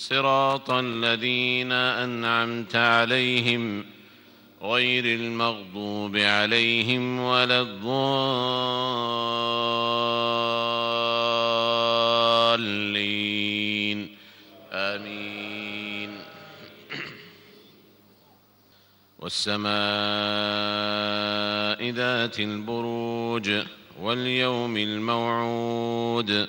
صراط الذين أنعمت عليهم غير المغضوب عليهم ولا الضالين. آمين. والسماء ذات البروج واليوم الموعود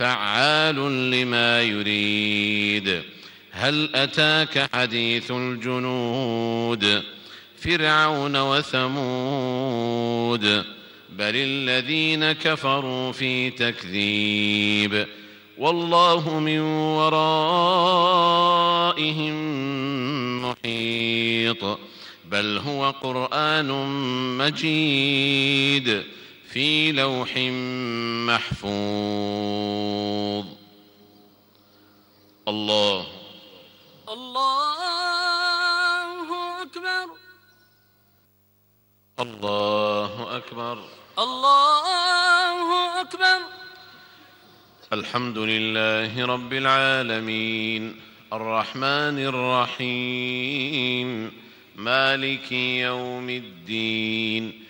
فعال لما يريد. هل أتاك حديث الجنود؟ فرعون وثمود. بل الذين كفروا في تكذيب. والله من ورائهم محيط. بل هو قرآن مجيد. في لوح محفوظ. الله. الله أكبر. الله أكبر. الله أكبر. الحمد لله رب العالمين. الرحمن الرحيم. مالك يوم الدين.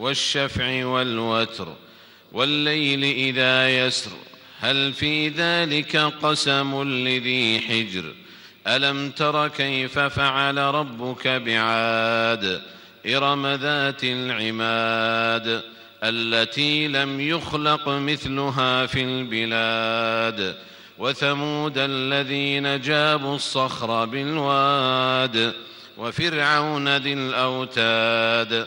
والشفع والوتر والليل إذا يسر هل في ذلك قسم لذي حجر؟ ألم تر كيف فعل ربك بعاد؟ إرم ذات العماد التي لم يخلق مثلها في البلاد وثمود الذين جابوا الصخر بالواد وفرعون ذي الأوتاد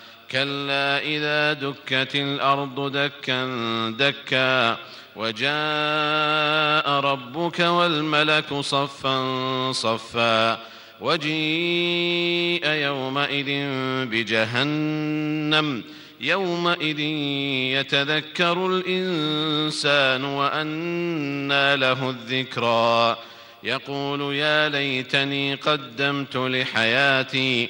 كلا إذا دكت الأرض دكا دكا وجاء ربك والملك صفا صفا وجيء يومئذ بجهنم يومئذ يتذكر الإنسان وأنى له الذكرى يقول يا ليتني قدمت لحياتي